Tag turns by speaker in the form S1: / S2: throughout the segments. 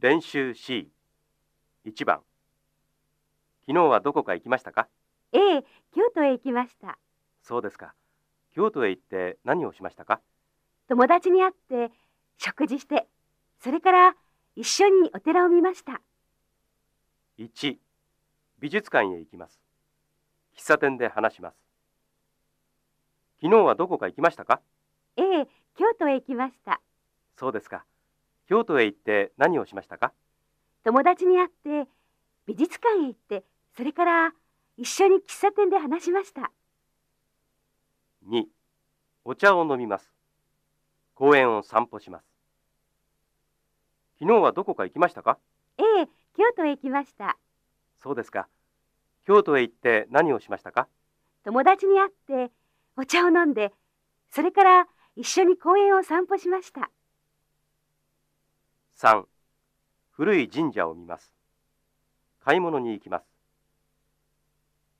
S1: 練習 C1 番。昨日はどこか行きましたか？
S2: ええ、京都へ行きました。
S1: そうですか。京都へ行って何をしましたか？
S2: 友達に会って、食事して、それから一緒にお寺を見ました。
S1: 1美術館へ行きます。喫茶店で話します。昨日はどこか行きましたか？
S2: ええ、京都へ行きました。
S1: そうですか京都へ行って何をしましたか？
S2: 友達に会って、美術館へ行って、それから一緒に喫茶店で話しました。
S1: 2お茶を飲みます公園を散歩します昨日はどこか行きましたか？
S2: ええ、京都へ行きました。
S1: そうですか京都へ行って何をしましたか？
S2: 友達に会って、お茶を飲んで、それから一緒に公園を散歩しました。
S1: 3古い神社を見ます。買い物に行きます。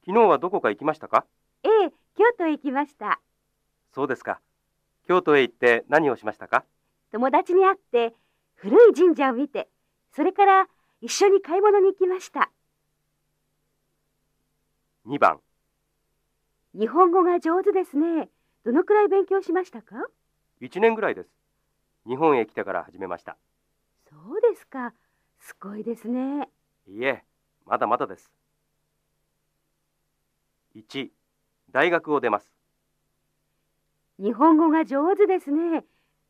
S1: 昨日はどこか行きましたか？
S2: ええ、京都へ行きました。
S1: そうですか。京都へ行って何をしましたか？
S2: 友達に会って、古い神社を見て、それから一緒に買い物に行きました。
S1: 2番。
S2: 日本語が上手ですね。どのくらい勉強しましたか
S1: ？1年ぐらいです。日本へ来てから始めました
S2: そうですか？すごいですね。
S1: いいえまだまだです1大学を出ます
S2: 日本語が上手ですね。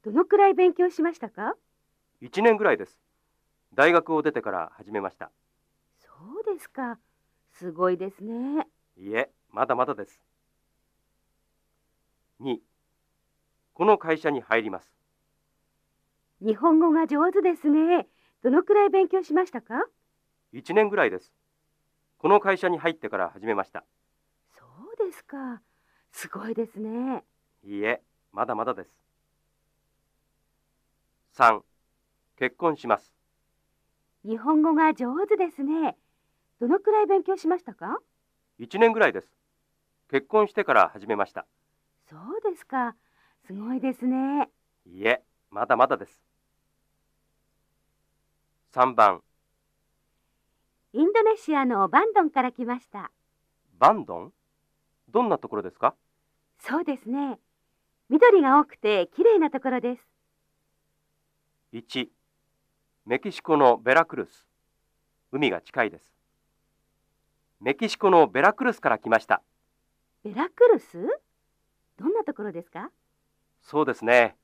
S2: どのくらい勉強しましたか
S1: ？1年ぐらいです大学を出てから始めました
S2: そうですか。すごいですね。
S1: いいえまだまだです2この会社に入ります
S2: 日本語が上手ですね。どのくらい勉強しましたか
S1: ？1年ぐらいですこの会社に入ってから始めました
S2: そうですか。すごいですね。
S1: いいえまだまだです3結婚します
S2: 日本語が上手ですね。どのくらい勉強しましたか
S1: ？1年ぐらいです結婚してから始めました
S2: そうですか。すごいですね。
S1: いいえまだまだです3番。
S2: インドネシアのバンドンから来ました。
S1: バンドン？どんなところですか？
S2: そうですね。緑が多くて綺麗なところです。
S1: 1メキシコのベラクルス。海が近いです。メキシコのベラクルスから来ました。
S2: ベラクルス？どんなところですか？
S1: そうですね。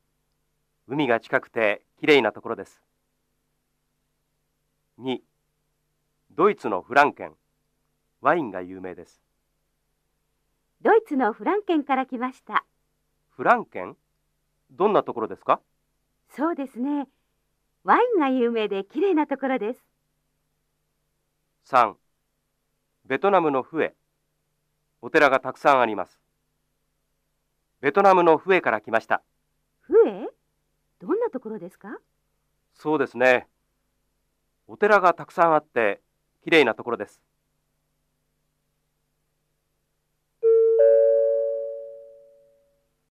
S1: 海が近くてきれいなところです2ドイツのフランケン。ワインが有名です。
S2: ドイツのフランケンから来ました。
S1: フランケン？どんなところですか？
S2: そうですね。ワインが有名で綺麗なところです。
S1: 3ベトナムのフエ。お寺がたくさんあります。ベトナムのフエから来ました。
S2: フエ？どんなところですか？
S1: そうですねお寺がたくさんあってきれいなところです。